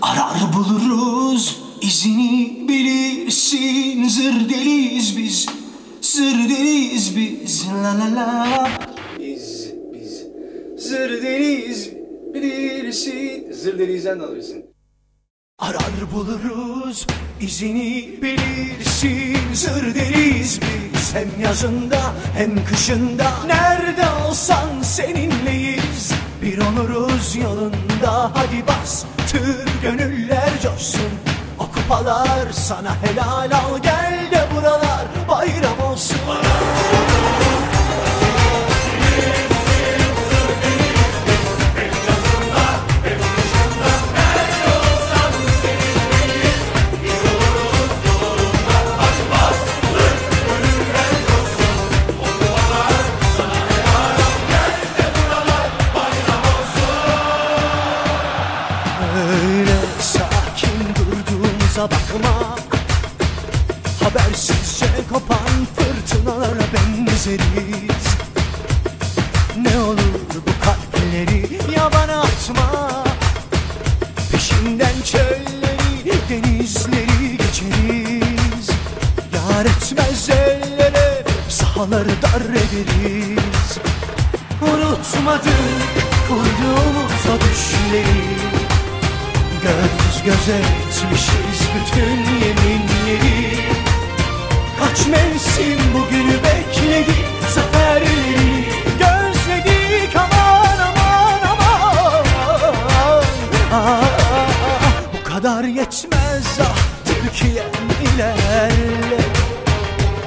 Arar buluruz izini bilirsin. Zır deliyiz biz Zır deliyiz biz. La la la. Biz biz. Zır deliyiz bilirsin. Zır deliyizden de alıyorsun. Arar buluruz izini bilirsin. Zır deliyiz biz. Hem yazında hem kışında. Nerede olsan seninleyiz. Bir oluruz yolunda. Hadi bas coşsun O kupalar sana helal al Gel de buralar bayram olsun. Öyle sakin durduğumuza bakma. Habersizce kopan fırtınalara benzeriz. Ne olur bu kalpleri yabana atma. Peşinden çölleri, denizleri geçeriz. Yar etmez ellere, sahaları dar ederiz. Unutmadık kurduğumuz o düşleri Göz göze etmişiz bütün yeminleri. Kaç mevsim bugünü bekledik Zaferleri. Gözledik aman aman aman. Ah, Bu kadar yetmez ah Türkiye'm ilerle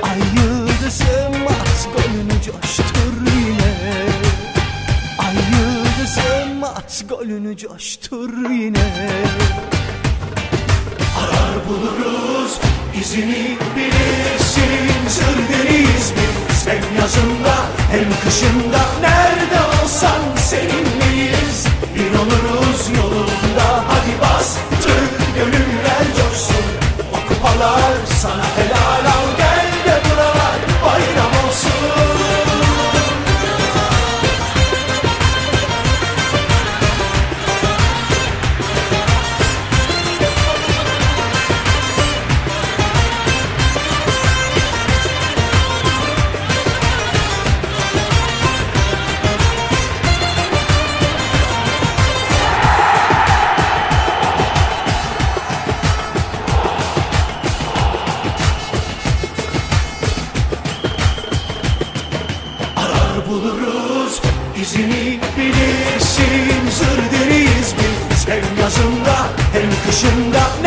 Ay yıldızım at golünü coştur yine. Ay yıldızım at golünü coştur yine buluruz. İzini bilirsin Zır deliyiz biz. Hem yazında hem kışında Nerede buluruz. İzini bilirsin Zır deliyiz biz. Hem yazında hem kışında